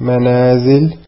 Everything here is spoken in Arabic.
منازل